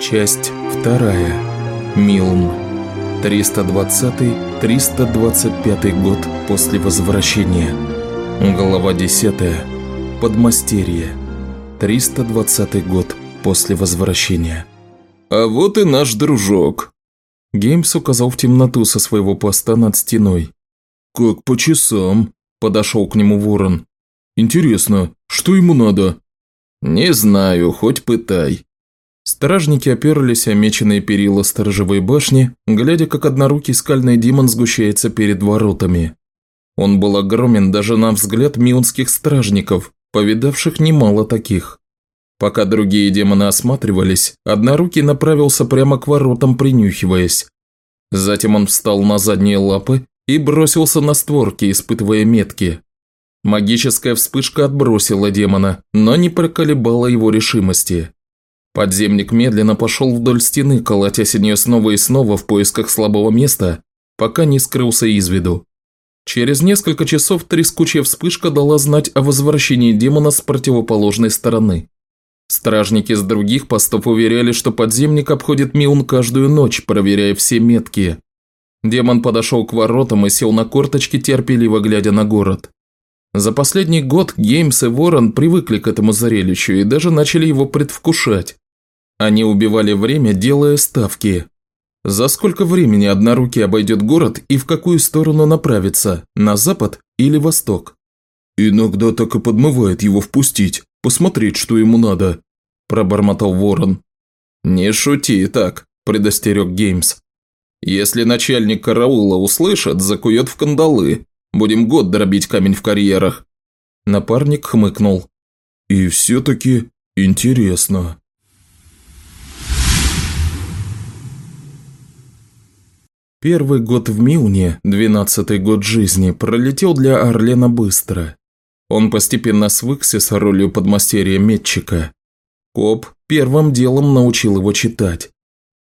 Часть вторая. Милн. 320-325 год после возвращения. Глава 10. Подмастерье. 320 год после возвращения. «А вот и наш дружок», Геймс указал в темноту со своего поста над стеной. «Как по часам», – подошел к нему ворон. «Интересно, что ему надо?» «Не знаю, хоть пытай». Стражники оперлись о меченые перила сторожевой башни, глядя, как однорукий скальный демон сгущается перед воротами. Он был огромен даже на взгляд мионских стражников, повидавших немало таких. Пока другие демоны осматривались, однорукий направился прямо к воротам, принюхиваясь. Затем он встал на задние лапы и бросился на створки, испытывая метки. Магическая вспышка отбросила демона, но не проколебала его решимости. Подземник медленно пошел вдоль стены, колотясь о нее снова и снова в поисках слабого места, пока не скрылся из виду. Через несколько часов трескучая вспышка дала знать о возвращении демона с противоположной стороны. Стражники с других постов уверяли, что подземник обходит Миун каждую ночь, проверяя все метки. Демон подошел к воротам и сел на корточки, терпеливо глядя на город. За последний год Геймс и Ворон привыкли к этому зрелищу и даже начали его предвкушать. Они убивали время, делая ставки. За сколько времени однорукий обойдет город и в какую сторону направится, на запад или восток? «Иногда так и подмывает его впустить, посмотреть, что ему надо», – пробормотал Ворон. «Не шути так», – предостерег Геймс. «Если начальник караула услышит, закует в кандалы, Будем год дробить камень в карьерах». Напарник хмыкнул. «И все-таки интересно». Первый год в Миуне, двенадцатый год жизни, пролетел для Орлена быстро. Он постепенно свыкся с ролью подмастерья-метчика. Коп первым делом научил его читать.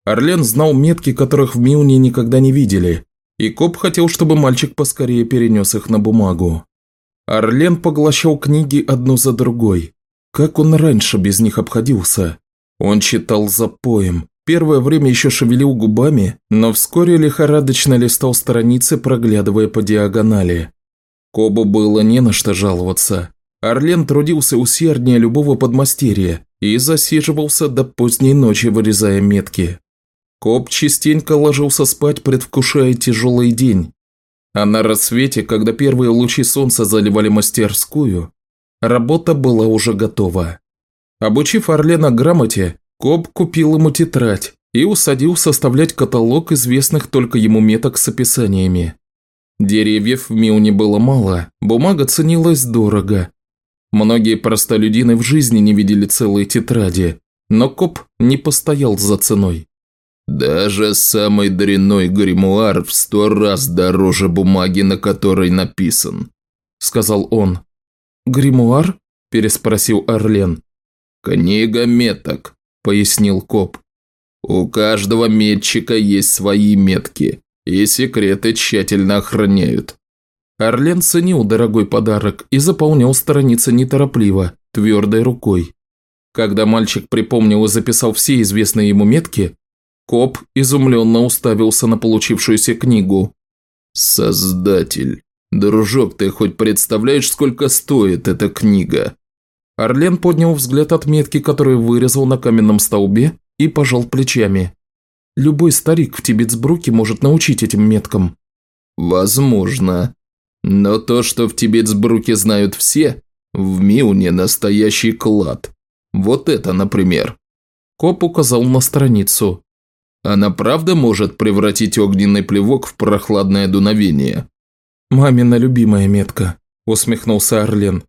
Орлен знал метки, которых в Миуне никогда не видели, и коп хотел, чтобы мальчик поскорее перенес их на бумагу. Орлен поглощал книги одну за другой. Как он раньше без них обходился? Он читал за поем. Первое время еще шевелил губами, но вскоре лихорадочно листал страницы, проглядывая по диагонали. Кобу было не на что жаловаться. Орлен трудился усерднее любого подмастерья и засиживался до поздней ночи, вырезая метки. Коп частенько ложился спать, предвкушая тяжелый день. А на рассвете, когда первые лучи солнца заливали мастерскую, работа была уже готова. Обучив Орлена грамоте, Коп купил ему тетрадь и усадил составлять каталог известных только ему меток с описаниями. Деревьев в Миуне было мало, бумага ценилась дорого. Многие простолюдины в жизни не видели целой тетради, но Коп не постоял за ценой. Даже самый дрянной гримуар в сто раз дороже бумаги, на которой написан», – сказал он. «Гримуар?» – переспросил Орлен. «Книга меток», – пояснил коп. «У каждого метчика есть свои метки, и секреты тщательно охраняют». Орлен ценил дорогой подарок и заполнял страницы неторопливо, твердой рукой. Когда мальчик припомнил и записал все известные ему метки, Коп изумленно уставился на получившуюся книгу. «Создатель, дружок, ты хоть представляешь, сколько стоит эта книга?» Орлен поднял взгляд от метки, которую вырезал на каменном столбе, и пожал плечами. «Любой старик в Тибетсбруке может научить этим меткам». «Возможно. Но то, что в Тибетсбруке знают все, в Миуне настоящий клад. Вот это, например». Коп указал на страницу. Она правда может превратить огненный плевок в прохладное дуновение? «Мамина любимая метка», – усмехнулся Орлен.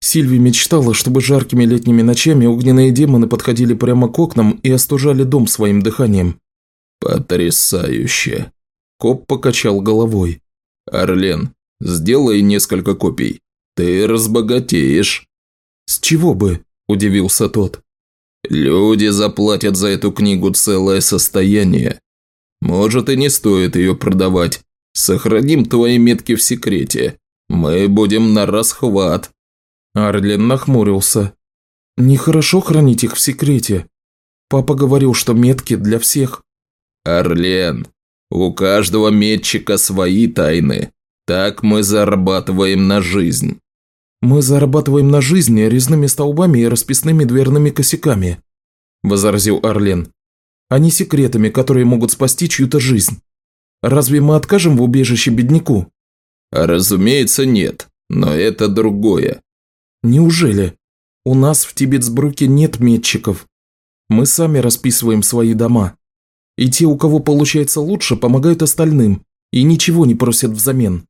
Сильви мечтала, чтобы жаркими летними ночами огненные демоны подходили прямо к окнам и остужали дом своим дыханием. «Потрясающе!» Коп покачал головой. «Орлен, сделай несколько копий. Ты разбогатеешь». «С чего бы?» – удивился тот. Люди заплатят за эту книгу целое состояние. Может и не стоит ее продавать. Сохраним твои метки в секрете. Мы будем на расхват». Арлен нахмурился. «Нехорошо хранить их в секрете». Папа говорил, что метки для всех. Орлен, у каждого метчика свои тайны. Так мы зарабатываем на жизнь. Мы зарабатываем на жизнь резными столбами и расписными дверными косяками, возразил Орлен, а не секретами, которые могут спасти чью-то жизнь. Разве мы откажем в убежище бедняку? Разумеется, нет, но это другое. Неужели? У нас в Тибетсбруке нет метчиков. Мы сами расписываем свои дома. И те, у кого получается лучше, помогают остальным и ничего не просят взамен.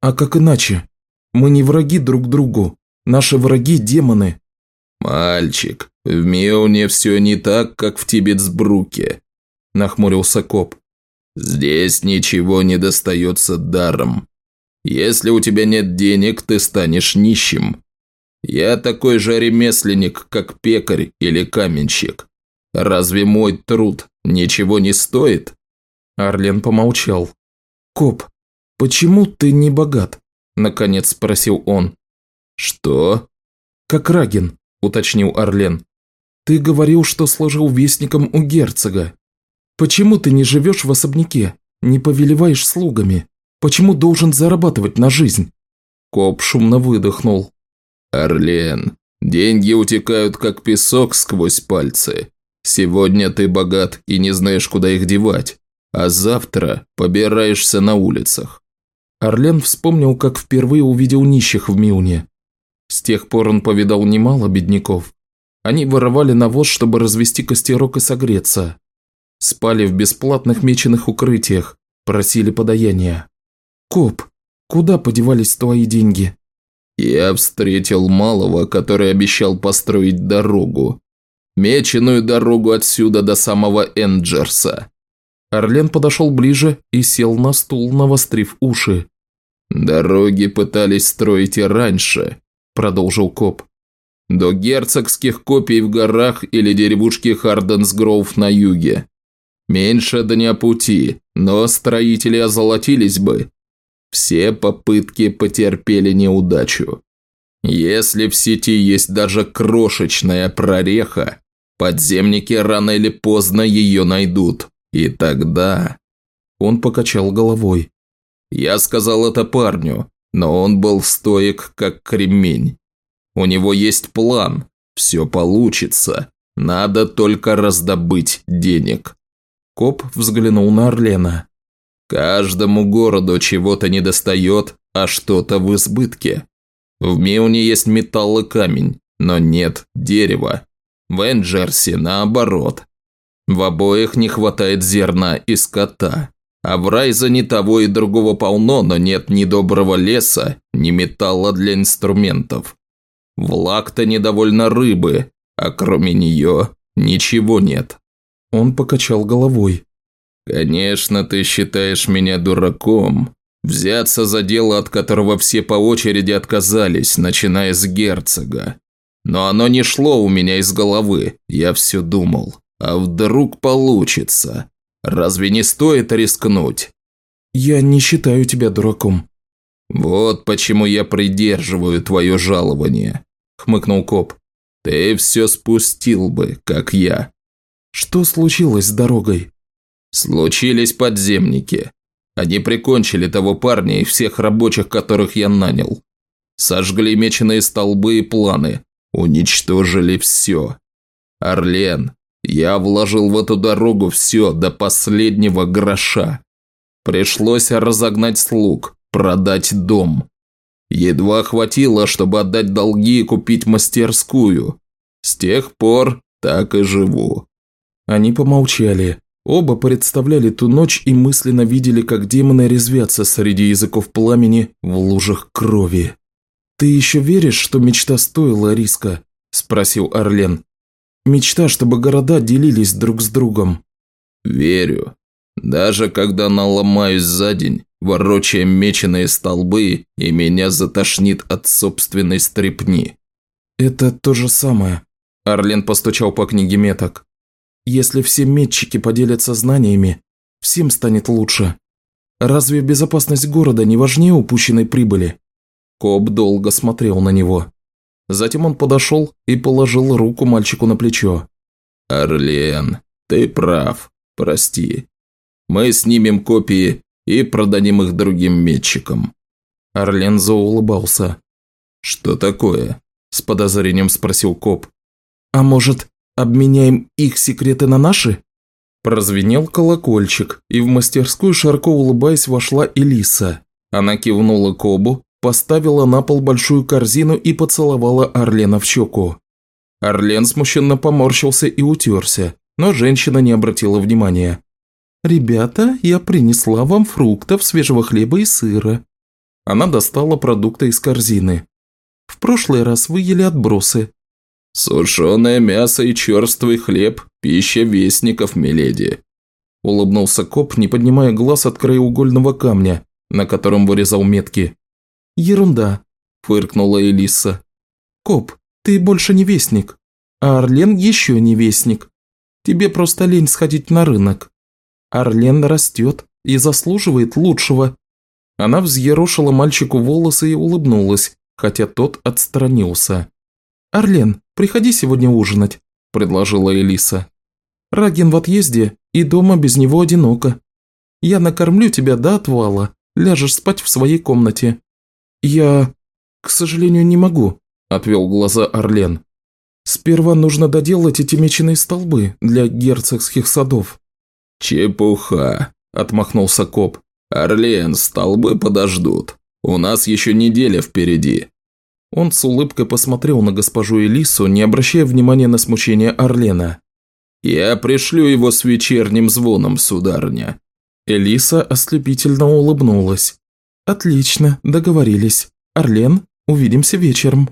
А как иначе? Мы не враги друг другу. Наши враги – демоны. «Мальчик, в Меуне все не так, как в Тибетсбруке», – нахмурился коп. «Здесь ничего не достается даром. Если у тебя нет денег, ты станешь нищим. Я такой же ремесленник, как пекарь или каменщик. Разве мой труд ничего не стоит?» Арлен помолчал. «Коп, почему ты не богат?» – наконец спросил он. «Что?» «Как Рагин», – уточнил Орлен. «Ты говорил, что служил вестником у герцога. Почему ты не живешь в особняке, не повелеваешь слугами? Почему должен зарабатывать на жизнь?» Коп шумно выдохнул. «Орлен, деньги утекают как песок сквозь пальцы. Сегодня ты богат и не знаешь, куда их девать, а завтра побираешься на улицах. Орлен вспомнил, как впервые увидел нищих в Милне. С тех пор он повидал немало бедняков. Они воровали навоз, чтобы развести костерок и согреться. Спали в бесплатных меченых укрытиях, просили подаяния. «Коп, куда подевались твои деньги?» «Я встретил малого, который обещал построить дорогу. Меченую дорогу отсюда до самого Энджерса». Орлен подошел ближе и сел на стул, навострив уши. «Дороги пытались строить и раньше», – продолжил коп. «До герцогских копий в горах или деревушки Харденсгроув на юге. Меньше дня пути, но строители озолотились бы. Все попытки потерпели неудачу. Если в сети есть даже крошечная прореха, подземники рано или поздно ее найдут. И тогда...» Он покачал головой. Я сказал это парню, но он был стоек, как кремень. У него есть план, все получится, надо только раздобыть денег. Коп взглянул на Орлена. Каждому городу чего-то недостает, а что-то в избытке. В Меуне есть металл и камень, но нет дерева. В Энджерсе наоборот. В обоих не хватает зерна и скота. А в Райзе ни того и другого полно, но нет ни доброго леса, ни металла для инструментов. В Лакта недовольно рыбы, а кроме нее ничего нет. Он покачал головой. «Конечно, ты считаешь меня дураком. Взяться за дело, от которого все по очереди отказались, начиная с герцога. Но оно не шло у меня из головы, я все думал. А вдруг получится? Разве не стоит рискнуть? Я не считаю тебя дураком. Вот почему я придерживаю твое жалование, хмыкнул коп. Ты все спустил бы, как я. Что случилось с дорогой? Случились подземники. Они прикончили того парня и всех рабочих, которых я нанял. Сожгли меченые столбы и планы. Уничтожили все. Орлен, я вложил в эту дорогу все до последнего гроша. Пришлось разогнать слуг, продать дом. Едва хватило, чтобы отдать долги и купить мастерскую. С тех пор так и живу. Они помолчали. Оба представляли ту ночь и мысленно видели, как демоны резвятся среди языков пламени в лужах крови. «Ты еще веришь, что мечта стоила риска?» – спросил Орлен. Мечта, чтобы города делились друг с другом. Верю. Даже когда наломаюсь за день, ворочая меченые столбы, и меня затошнит от собственной стрепни. Это то же самое. Арлен постучал по книге меток. Если все метчики поделятся знаниями, всем станет лучше. Разве безопасность города не важнее упущенной прибыли? Коб долго смотрел на него. Затем он подошел и положил руку мальчику на плечо. Орлен, ты прав, прости. Мы снимем копии и продадим их другим метчикам». Орлен заулыбался. «Что такое?» – с подозрением спросил коп. «А может, обменяем их секреты на наши?» Прозвенел колокольчик, и в мастерскую, широко улыбаясь, вошла Элиса. Она кивнула Кобу, поставила на пол большую корзину и поцеловала Орлена в щеку. Орлен смущенно поморщился и утерся, но женщина не обратила внимания. «Ребята, я принесла вам фруктов, свежего хлеба и сыра». Она достала продукты из корзины. «В прошлый раз вы ели отбросы». «Сушеное мясо и черствый хлеб – пища вестников, миледи», – улыбнулся коп, не поднимая глаз от краеугольного камня, на котором вырезал метки. «Ерунда», – фыркнула Элиса. «Коп, ты больше не вестник, а Орлен еще не вестник. Тебе просто лень сходить на рынок. Орлен растет и заслуживает лучшего». Она взъерошила мальчику волосы и улыбнулась, хотя тот отстранился. «Орлен, приходи сегодня ужинать», – предложила Элиса. «Рагин в отъезде, и дома без него одиноко. Я накормлю тебя до отвала, ляжешь спать в своей комнате». «Я, к сожалению, не могу», – отвел глаза Орлен. «Сперва нужно доделать эти меченые столбы для герцогских садов». «Чепуха», – отмахнулся коп. «Орлен, столбы подождут. У нас еще неделя впереди». Он с улыбкой посмотрел на госпожу Элису, не обращая внимания на смущение Орлена. «Я пришлю его с вечерним звоном, сударня». Элиса ослепительно улыбнулась. «Отлично, договорились. Орлен, увидимся вечером».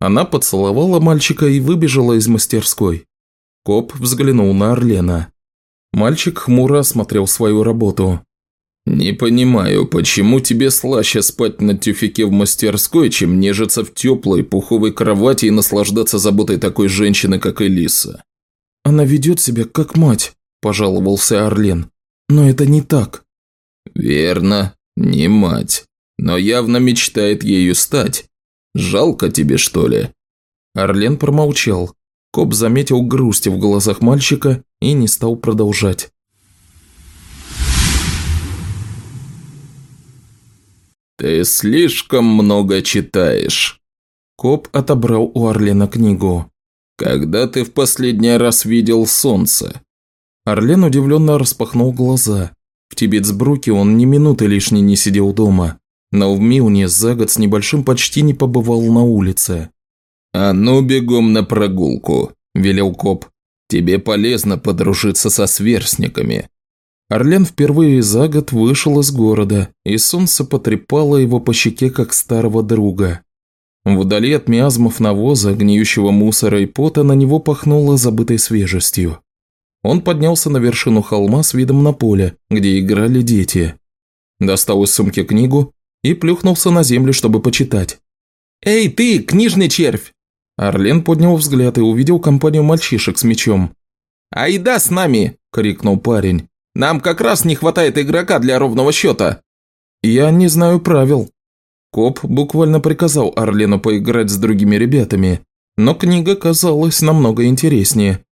Она поцеловала мальчика и выбежала из мастерской. Коп взглянул на Орлена. Мальчик хмуро осмотрел свою работу. «Не понимаю, почему тебе слаще спать на тюфике в мастерской, чем нежиться в теплой пуховой кровати и наслаждаться заботой такой женщины, как Элиса?» «Она ведет себя как мать», – пожаловался Орлен. «Но это не так». «Верно, не мать, но явно мечтает ею стать. Жалко тебе, что ли?» Орлен промолчал. Коп заметил грусть в глазах мальчика и не стал продолжать. «Ты слишком много читаешь». Коп отобрал у Орлена книгу. «Когда ты в последний раз видел солнце?» Орлен удивленно распахнул глаза. В Тибетсбруке он ни минуты лишней не сидел дома, но в Милне за год с небольшим почти не побывал на улице. «А ну бегом на прогулку», – велел коп. «Тебе полезно подружиться со сверстниками». Орлен впервые за год вышел из города, и солнце потрепало его по щеке, как старого друга. Вдали от миазмов навоза, гниющего мусора и пота на него пахнуло забытой свежестью. Он поднялся на вершину холма с видом на поле, где играли дети. Достал из сумки книгу и плюхнулся на землю, чтобы почитать. «Эй, ты, книжный червь!» Орлен поднял взгляд и увидел компанию мальчишек с мечом. «Айда с нами!» – крикнул парень. Нам как раз не хватает игрока для ровного счета». «Я не знаю правил». Коп буквально приказал Орлену поиграть с другими ребятами, но книга казалась намного интереснее.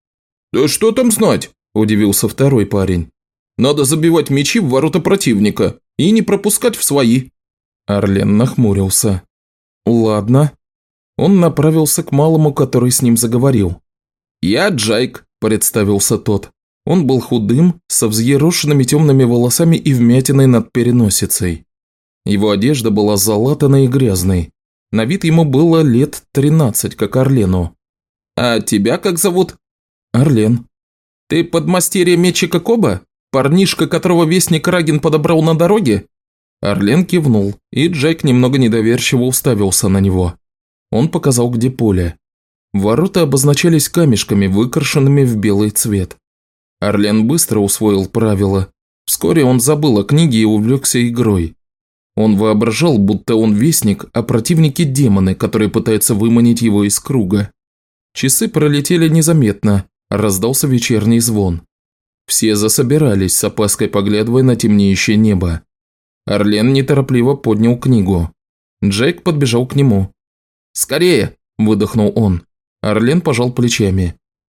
«Да что там знать?» – удивился второй парень. «Надо забивать мячи в ворота противника и не пропускать в свои». Орлен нахмурился. «Ладно». Он направился к малому, который с ним заговорил. «Я Джайк», – представился тот. Он был худым, со взъерошенными темными волосами и вмятиной над переносицей. Его одежда была залатанной и грязной. На вид ему было лет тринадцать, как Орлену. «А тебя как зовут?» «Орлен». «Ты подмастерье Мечика Коба? Парнишка, которого вестник Рагин подобрал на дороге?» Орлен кивнул, и Джек немного недоверчиво уставился на него. Он показал, где поле. Ворота обозначались камешками, выкрашенными в белый цвет. Орлен быстро усвоил правила. Вскоре он забыл о книге и увлекся игрой. Он воображал, будто он вестник, а противники – демоны, которые пытаются выманить его из круга. Часы пролетели незаметно, раздался вечерний звон. Все засобирались, с опаской поглядывая на темнеющее небо. Орлен неторопливо поднял книгу. Джейк подбежал к нему. «Скорее!» – выдохнул он. Орлен пожал плечами.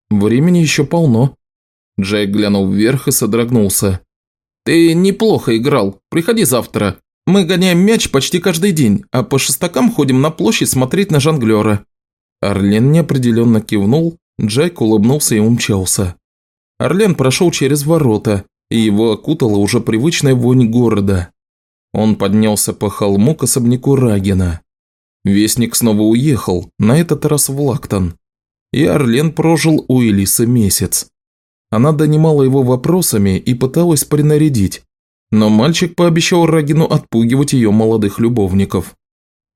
Времени еще полно». Джейк глянул вверх и содрогнулся. «Ты неплохо играл. Приходи завтра. Мы гоняем мяч почти каждый день, а по шестакам ходим на площадь смотреть на жонглера». Орлен неопределенно кивнул, Джейк улыбнулся и умчался. Орлен прошел через ворота, и его окутала уже привычная вонь города. Он поднялся по холму к особняку Рагина. Вестник снова уехал, на этот раз в Лактон. И Орлен прожил у Элисы месяц. Она донимала его вопросами и пыталась принарядить, но мальчик пообещал Рагину отпугивать ее молодых любовников.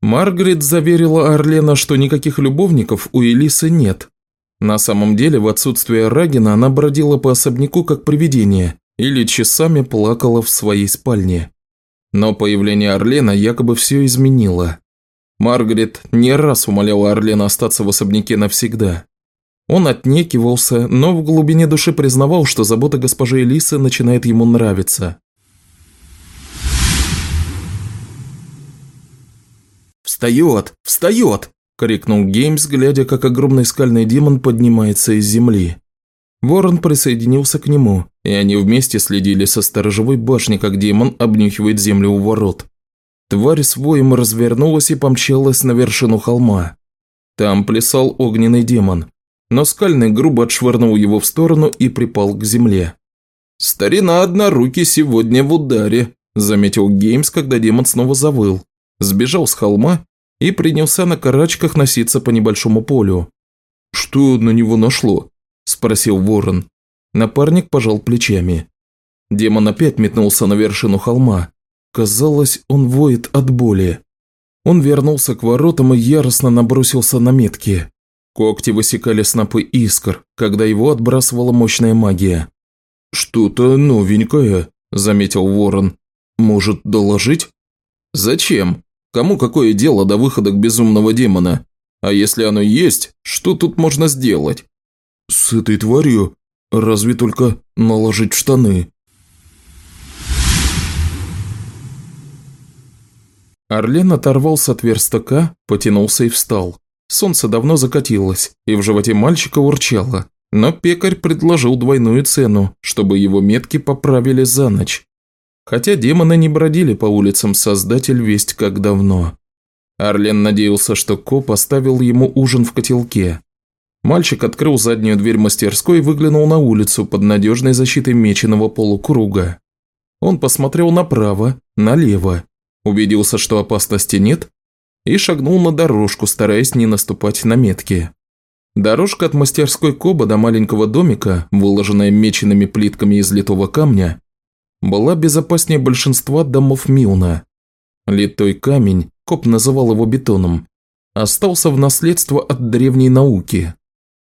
Маргарет заверила Орлена, что никаких любовников у Элисы нет. На самом деле, в отсутствие Рагина она бродила по особняку как привидение или часами плакала в своей спальне. Но появление Орлена якобы все изменило. Маргарет не раз умоляла Орлена остаться в особняке навсегда. Он отнекивался, но в глубине души признавал, что забота госпожи Элисы начинает ему нравиться. «Встает! Встает!» – крикнул Геймс, глядя, как огромный скальный демон поднимается из земли. Ворон присоединился к нему, и они вместе следили со сторожевой башни, как демон обнюхивает землю у ворот. Тварь с воем развернулась и помчалась на вершину холма. Там плясал огненный демон, но скальный грубо отшвырнул его в сторону и припал к земле. «Старина однорукий сегодня в ударе», – заметил Геймс, когда демон снова завыл сбежал с холма и принялся на карачках носиться по небольшому полю. «Что на него нашло?» – спросил ворон. Напарник пожал плечами. Демон опять метнулся на вершину холма. Казалось, он воет от боли. Он вернулся к воротам и яростно набросился на метки. Когти высекали снопы искр, когда его отбрасывала мощная магия. «Что-то новенькое», – заметил ворон. «Может, доложить?» «Зачем?» Кому какое дело до выхода к безумного демона? А если оно есть, что тут можно сделать? С этой тварью разве только наложить штаны. Орлен оторвался от верстака, потянулся и встал. Солнце давно закатилось, и в животе мальчика урчало. Но пекарь предложил двойную цену, чтобы его метки поправили за ночь. Хотя демоны не бродили по улицам Создатель весть как давно. Арлен надеялся, что коп оставил ему ужин в котелке. Мальчик открыл заднюю дверь мастерской и выглянул на улицу под надежной защитой меченого полукруга. Он посмотрел направо, налево, убедился, что опасности нет, и шагнул на дорожку, стараясь не наступать на метки. Дорожка от мастерской Коба до маленького домика, выложенная меченными плитками из литого камня, была безопаснее большинства домов Милна. Литой камень, Коп называл его бетоном, остался в наследство от древней науки.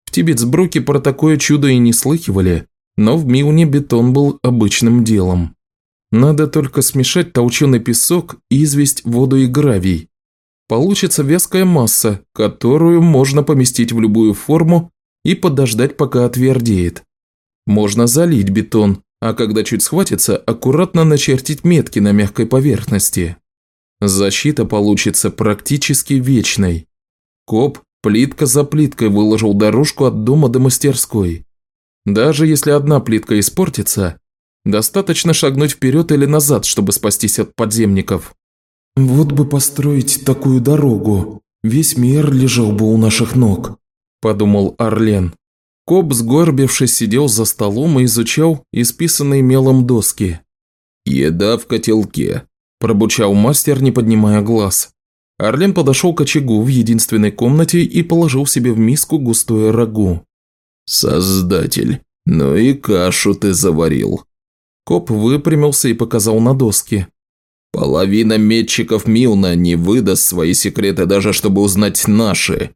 В Тибетсбруке про такое чудо и не слыхивали, но в Милне бетон был обычным делом. Надо только смешать толченый песок, известь, воду и гравий. Получится вязкая масса, которую можно поместить в любую форму и подождать, пока отвердеет. Можно залить бетон, а когда чуть схватится, аккуратно начертить метки на мягкой поверхности. Защита получится практически вечной. Коп плитка за плиткой выложил дорожку от дома до мастерской. Даже если одна плитка испортится, достаточно шагнуть вперед или назад, чтобы спастись от подземников. «Вот бы построить такую дорогу, весь мир лежал бы у наших ног», – подумал Орлен. Коп, сгорбившись, сидел за столом и изучал исписанные мелом доски. «Еда в котелке», – пробучал мастер, не поднимая глаз. Орлен подошел к очагу в единственной комнате и положил себе в миску густое рагу. «Создатель, ну и кашу ты заварил». Коп выпрямился и показал на доски. «Половина метчиков Милна не выдаст свои секреты даже, чтобы узнать наши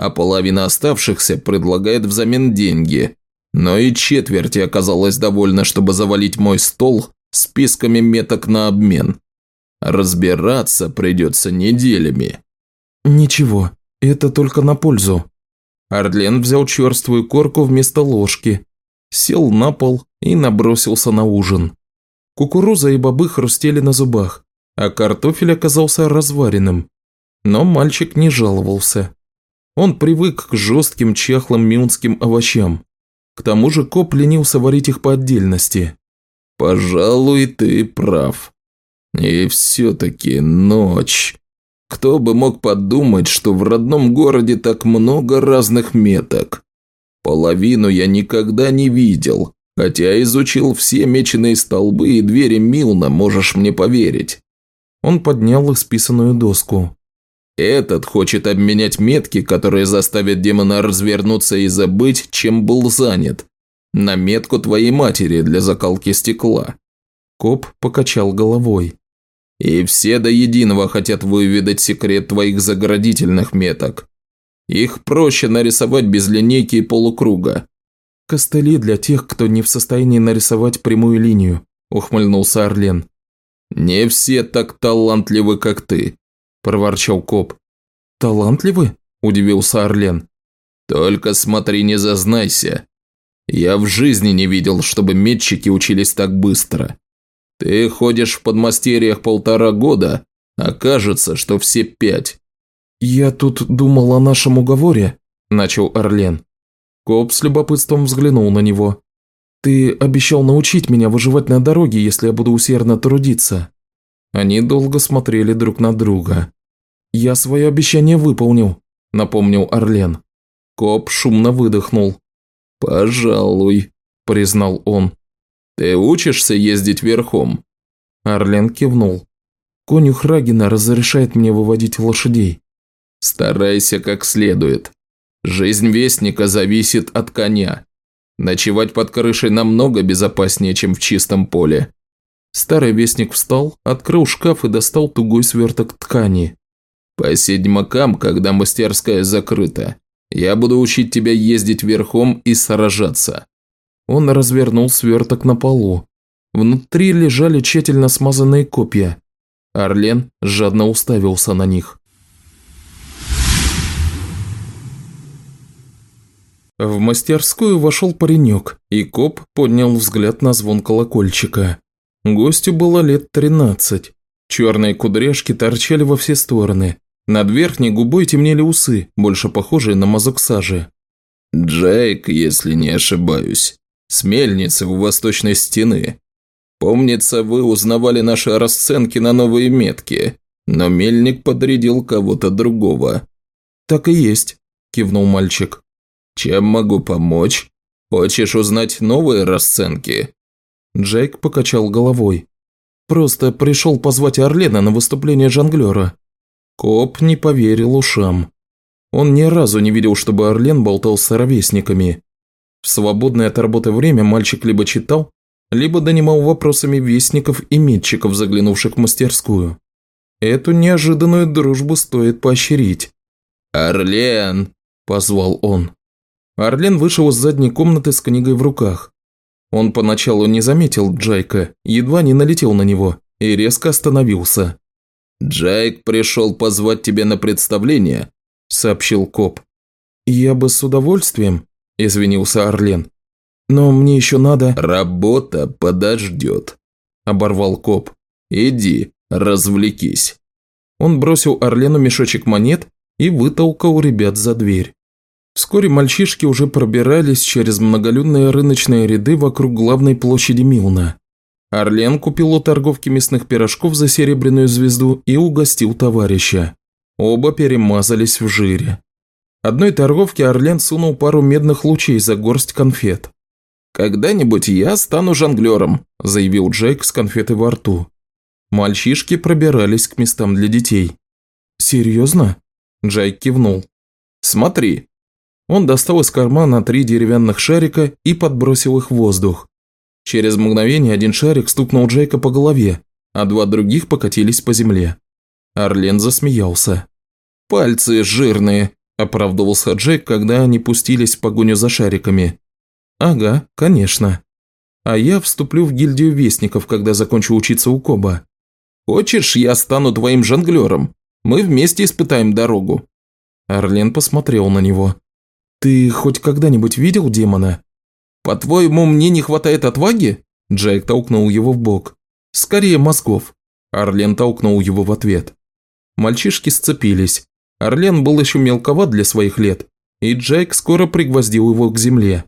а половина оставшихся предлагает взамен деньги. Но и четверти оказалось довольно, чтобы завалить мой стол списками меток на обмен. Разбираться придется неделями. Ничего, это только на пользу. Ардлен взял черствую корку вместо ложки, сел на пол и набросился на ужин. Кукуруза и бобы хрустели на зубах, а картофель оказался разваренным. Но мальчик не жаловался. Он привык к жестким чахлым мюнским овощам. К тому же коп ленился варить их по отдельности. «Пожалуй, ты прав. И все-таки ночь. Кто бы мог подумать, что в родном городе так много разных меток? Половину я никогда не видел, хотя изучил все меченые столбы и двери Милна, можешь мне поверить». Он поднял исписанную доску. Этот хочет обменять метки, которые заставят демона развернуться и забыть, чем был занят, на метку твоей матери для закалки стекла. Коп покачал головой. И все до единого хотят выведать секрет твоих заградительных меток. Их проще нарисовать без линейки и полукруга. Костыли для тех, кто не в состоянии нарисовать прямую линию, ухмыльнулся Орлен. Не все так талантливы, как ты. – проворчал коп. «Талантливы?» – удивился Орлен. «Только смотри, не зазнайся. Я в жизни не видел, чтобы метчики учились так быстро. Ты ходишь в подмастерьях полтора года, а кажется, что все пять». «Я тут думал о нашем уговоре», – начал Орлен. Коп с любопытством взглянул на него. «Ты обещал научить меня выживать на дороге, если я буду усердно трудиться». Они долго смотрели друг на друга. «Я свое обещание выполнил», – напомнил Орлен. Коп шумно выдохнул. «Пожалуй», – признал он. «Ты учишься ездить верхом?» Орлен кивнул. «Конюх Рагина разрешает мне выводить лошадей». «Старайся как следует. Жизнь Вестника зависит от коня. Ночевать под крышей намного безопаснее, чем в чистом поле. Старый вестник встал, открыл шкаф и достал тугой сверток ткани. «По седьмакам, когда мастерская закрыта, я буду учить тебя ездить верхом и сражаться». Он развернул сверток на полу. Внутри лежали тщательно смазанные копья. Орлен жадно уставился на них. В мастерскую вошел паренек, и коп поднял взгляд на звон колокольчика. Гостю было лет тринадцать. Черные кудряшки торчали во все стороны. Над верхней губой темнели усы, больше похожие на мазок сажи. «Джейк, если не ошибаюсь. С мельницы у восточной стены. Помнится, вы узнавали наши расценки на новые метки, но мельник подрядил кого-то другого». «Так и есть», – кивнул мальчик. «Чем могу помочь? Хочешь узнать новые расценки?» Джейк покачал головой. «Просто пришел позвать Орлена на выступление жонглера». Коп не поверил ушам. Он ни разу не видел, чтобы Орлен болтал с ровесниками. В свободное от работы время мальчик либо читал, либо донимал вопросами вестников и метчиков, заглянувших в мастерскую. Эту неожиданную дружбу стоит поощрить. «Орлен!» – позвал он. Орлен вышел из задней комнаты с книгой в руках. Он поначалу не заметил Джайка, едва не налетел на него и резко остановился. «Джайк пришел позвать тебя на представление», – сообщил коп. «Я бы с удовольствием», – извинился Орлен. «Но мне еще надо...» «Работа подождет», – оборвал коп. «Иди, развлекись». Он бросил Орлену мешочек монет и вытолкал ребят за дверь. Вскоре мальчишки уже пробирались через многолюдные рыночные ряды вокруг главной площади Милна. Орлен купил у торговки мясных пирожков за серебряную звезду и угостил товарища. Оба перемазались в жире. Одной торговке Орлен сунул пару медных лучей за горсть конфет. «Когда-нибудь я стану жонглером», – заявил Джейк с конфетой во рту. Мальчишки пробирались к местам для детей. «Серьезно?» – Джейк кивнул. «Смотри, он достал из кармана три деревянных шарика и подбросил их в воздух. Через мгновение один шарик стукнул Джейка по голове, а два других покатились по земле. Орлен засмеялся. «Пальцы жирные», – оправдывался Джейк, когда они пустились в погоню за шариками. «Ага, конечно. А я вступлю в гильдию вестников, когда закончу учиться у Коба. Хочешь, я стану твоим жонглером? Мы вместе испытаем дорогу». Орлен посмотрел на него. «Ты хоть когда-нибудь видел демона?» «По-твоему, мне не хватает отваги?» Джейк толкнул его в бок. «Скорее мозгов». Арлен толкнул его в ответ. Мальчишки сцепились. Орлен был еще мелковат для своих лет, и Джейк скоро пригвоздил его к земле.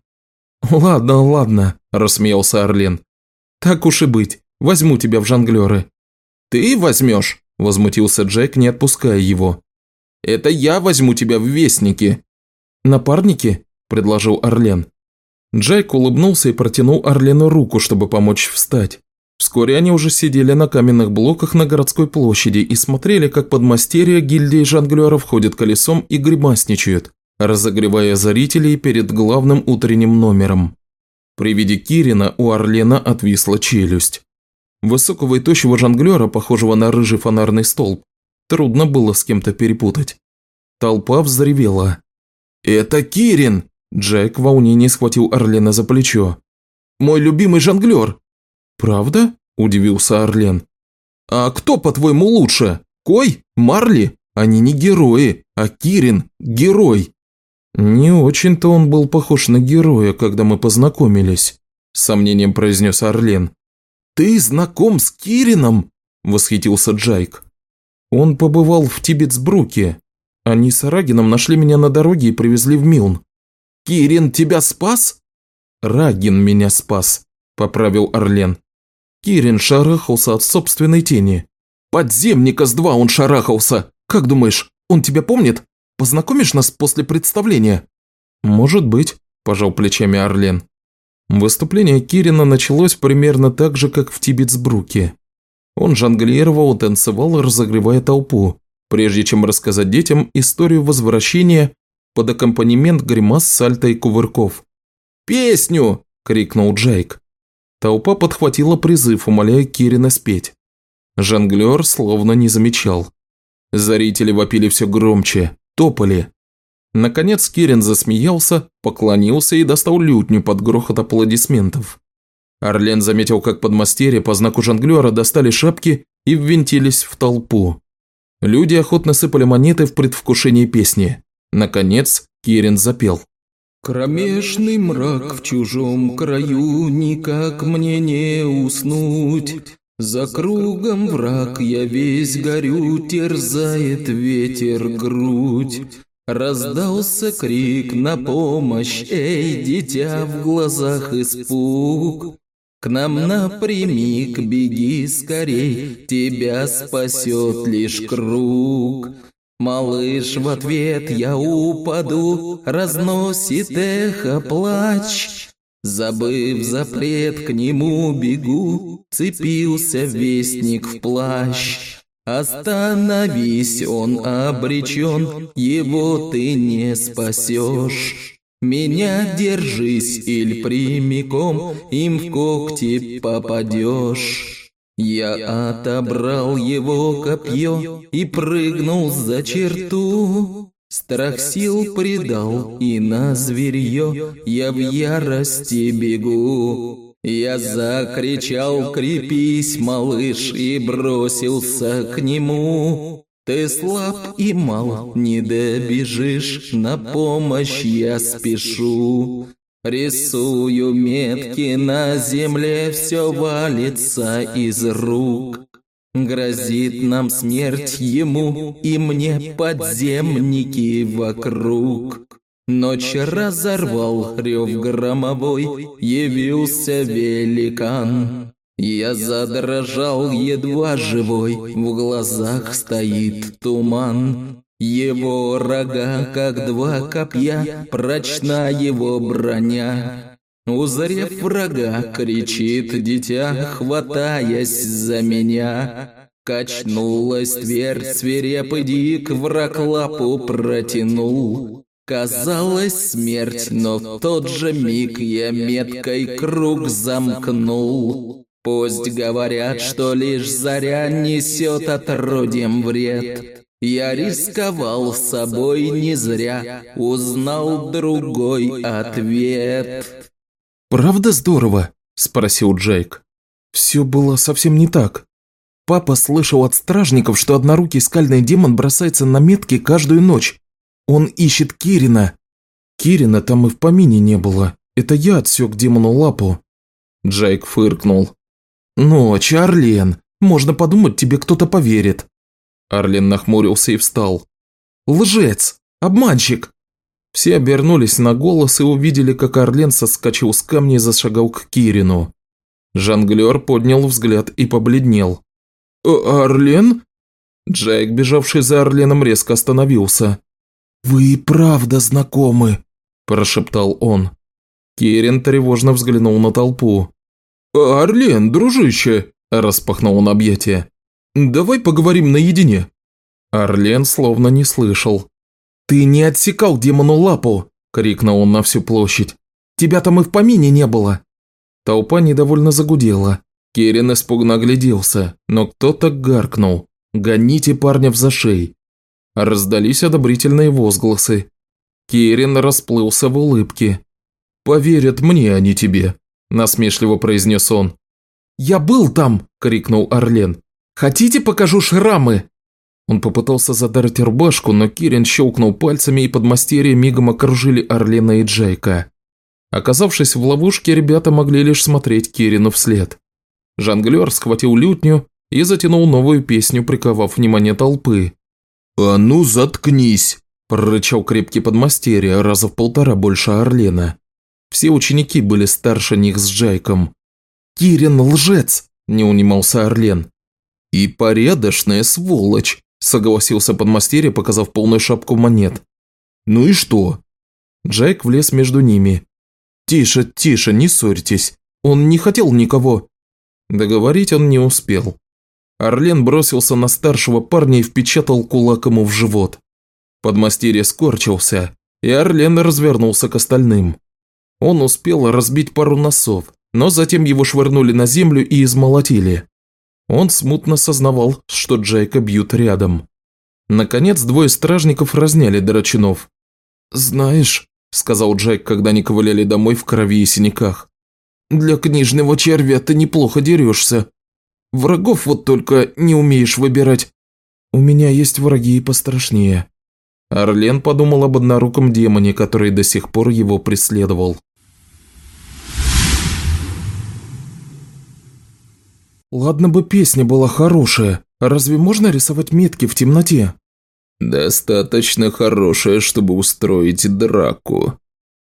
«Ладно, ладно», – рассмеялся Орлен. «Так уж и быть, возьму тебя в жонглеры». «Ты возьмешь?» – возмутился Джейк, не отпуская его. «Это я возьму тебя в вестники». «Напарники?» – предложил Орлен. Джейк улыбнулся и протянул Орлену руку, чтобы помочь встать. Вскоре они уже сидели на каменных блоках на городской площади и смотрели, как подмастерья гильдии жонглеров ходят колесом и гримасничают, разогревая зрителей перед главным утренним номером. При виде Кирина у Орлена отвисла челюсть. Высокого и тощего жонглера, похожего на рыжий фонарный столб, трудно было с кем-то перепутать. Толпа взревела. «Это Кирин!» Джек в волнении схватил Орлена за плечо. «Мой любимый жонглер!» «Правда?» – удивился Орлен. «А кто, по-твоему, лучше? Кой? Марли? Они не герои, а Кирин – герой!» «Не очень-то он был похож на героя, когда мы познакомились», – с сомнением произнес Орлен. «Ты знаком с Кирином?» – восхитился Джайк. «Он побывал в Тибетсбруке. Они с Арагином нашли меня на дороге и привезли в Милн. Кирин тебя спас?» «Рагин меня спас», – поправил Орлен. Кирин шарахался от собственной тени. «Подземника с два он шарахался! Как думаешь, он тебя помнит? Познакомишь нас после представления?» «Может быть», – пожал плечами Орлен. Выступление Кирина началось примерно так же, как в Тибетсбруке. Он жонглировал, танцевал, разогревая толпу, прежде чем рассказать детям историю возвращения под аккомпанемент гримас, сальто и кувырков. «Песню!» – крикнул Джейк. Толпа подхватила призыв, умоляя Кирина спеть. Жонглер словно не замечал. Зрители вопили все громче, топали. Наконец Кирин засмеялся, поклонился и достал лютню под грохот аплодисментов. Орлен заметил, как подмастерья по знаку жонглера достали шапки и ввинтились в толпу. Люди охотно сыпали монеты в предвкушении песни. Наконец Кирин запел. Кромешный мрак в чужом краю, никак мне не уснуть. За кругом враг я весь горю, терзает ветер грудь. Раздался крик на помощь, эй, дитя, в глазах испуг. К нам напрямик беги скорей, тебя спасет лишь круг. Малыш в ответ я упаду, разносит эхо плач. Забыв запрет, к нему бегу, цепился вестник в плащ. Остановись, он обречен, его ты не спасешь. Меня держись, или прямиком им в когти попадешь. Я отобрал его копье и прыгнул за черту. Страх сил предал, и на зверье я в ярости бегу. Я закричал «Крепись, малыш!» и бросился к нему. Ты слаб и мал, не добежишь, на помощь я спешу. Рисую метки на земле, все валится из рук. Грозит нам смерть ему и мне подземники вокруг. Ночь разорвал рев громовой, явился великан. Я задрожал едва живой, в глазах стоит туман. Его рога, как два копья, прочна его броня. Узрев врага, кричит дитя, хватаясь за меня. Качнулась твердь, свирепый дик, враг лапу протянул. Казалось смерть, но в тот же миг я меткой круг замкнул. Пусть говорят, что лишь заря несет отродьем вред. Я рисковал с собой не зря, узнал другой ответ. «Правда здорово?» – спросил Джейк. «Все было совсем не так. Папа слышал от стражников, что однорукий скальный демон бросается на метки каждую ночь. Он ищет Кирина. Кирина там и в помине не было. Это я отсек демону лапу». Джейк фыркнул. «Ночь, Орлен. Можно подумать, тебе кто-то поверит». Арлен нахмурился и встал. Лжец! Обманщик!» Все обернулись на голос и увидели, как Орлен соскочил с камня и зашагал к Кирину. Жонглер поднял взгляд и побледнел. «Э, «Орлен?» Джейк, бежавший за Орленом, резко остановился. «Вы и правда знакомы», – прошептал он. Кирин тревожно взглянул на толпу. «Орлен, дружище!» – распахнул он объятия. «Давай поговорим наедине». Орлен словно не слышал. «Ты не отсекал демону лапу!» – крикнул он на всю площадь. «Тебя там и в помине не было!» Толпа недовольно загудела. Кирин испуганно огляделся, но кто-то гаркнул. «Гоните парня в зашей!» Раздались одобрительные возгласы. Кирин расплылся в улыбке. «Поверят мне, а не тебе», – насмешливо произнес он. «Я был там!» – крикнул Орлен. «Хотите, покажу шрамы?» Он попытался задарить рубашку, но Кирин щелкнул пальцами, и подмастерья мигом окружили Орлена и Джейка. Оказавшись в ловушке, ребята могли лишь смотреть Кирину вслед. Жонглер схватил лютню и затянул новую песню, приковав внимание толпы. «А ну, заткнись!» – прорычал крепкий подмастерье, раза в полтора больше Орлена. Все ученики были старше них с Джайком. «Кирин лжец!» – не унимался Орлен. «И порядочная сволочь!» – согласился подмастерье, показав полную шапку монет. «Ну и что?» Джайк влез между ними. «Тише, тише, не ссорьтесь. Он не хотел никого». Договорить он не успел. Орлен бросился на старшего парня и впечатал кулак ему в живот. Подмастерье скорчился, и Орлен развернулся к остальным. Он успел разбить пару носов, но затем его швырнули на землю и измолотили. Он смутно сознавал, что Джейка бьют рядом. Наконец, двое стражников разняли Драчунов. «Знаешь», – сказал Джейк, когда они ковыляли домой в крови и синяках, – «для книжного червя ты неплохо дерешься. Врагов вот только не умеешь выбирать. У меня есть враги и пострашнее». Орлен подумал об одноруком демоне, который до сих пор его преследовал. Ладно бы песня была хорошая, разве можно рисовать метки в темноте? Достаточно хорошая, чтобы устроить драку.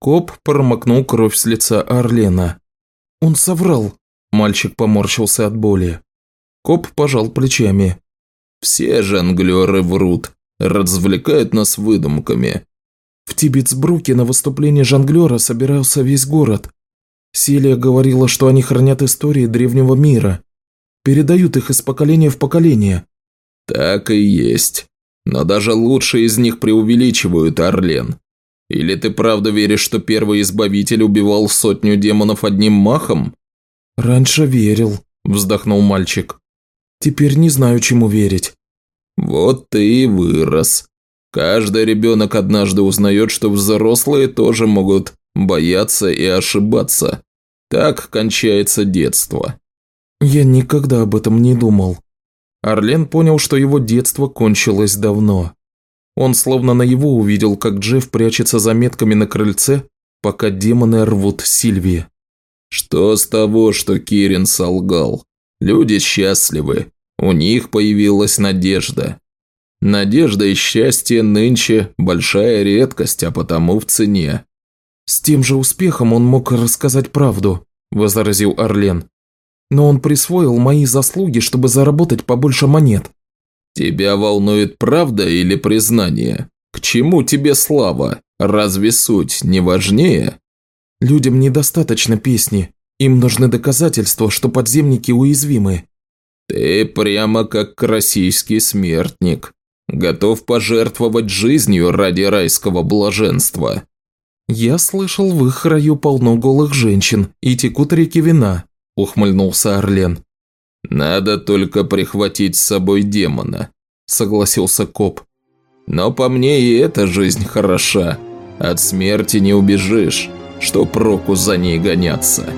Коп промокнул кровь с лица Орлена. Он соврал. Мальчик поморщился от боли. Коп пожал плечами. Все жонглеры врут, развлекают нас выдумками. В Тибетсбруке на выступление жонглера собирался весь город. Селия говорила, что они хранят истории древнего мира передают их из поколения в поколение». «Так и есть. Но даже лучшие из них преувеличивают, Орлен. Или ты правда веришь, что первый избавитель убивал сотню демонов одним махом?» «Раньше верил», – вздохнул мальчик. «Теперь не знаю, чему верить». «Вот ты и вырос. Каждый ребенок однажды узнает, что взрослые тоже могут бояться и ошибаться. Так кончается детство». Я никогда об этом не думал. Орлен понял, что его детство кончилось давно. Он словно наяву увидел, как Джефф прячется за метками на крыльце, пока демоны рвут Сильвии. Что с того, что Кирин солгал? Люди счастливы. У них появилась надежда. Надежда и счастье нынче – большая редкость, а потому в цене. «С тем же успехом он мог рассказать правду», – возразил Орлен но он присвоил мои заслуги, чтобы заработать побольше монет. Тебя волнует правда или признание? К чему тебе слава? Разве суть не важнее? Людям недостаточно песни. Им нужны доказательства, что подземники уязвимы. Ты прямо как российский смертник. Готов пожертвовать жизнью ради райского блаженства. Я слышал, в их раю полно голых женщин и текут реки вина. – ухмыльнулся Орлен. «Надо только прихватить с собой демона», – согласился коп. «Но по мне и эта жизнь хороша. От смерти не убежишь. Что проку за ней гоняться?»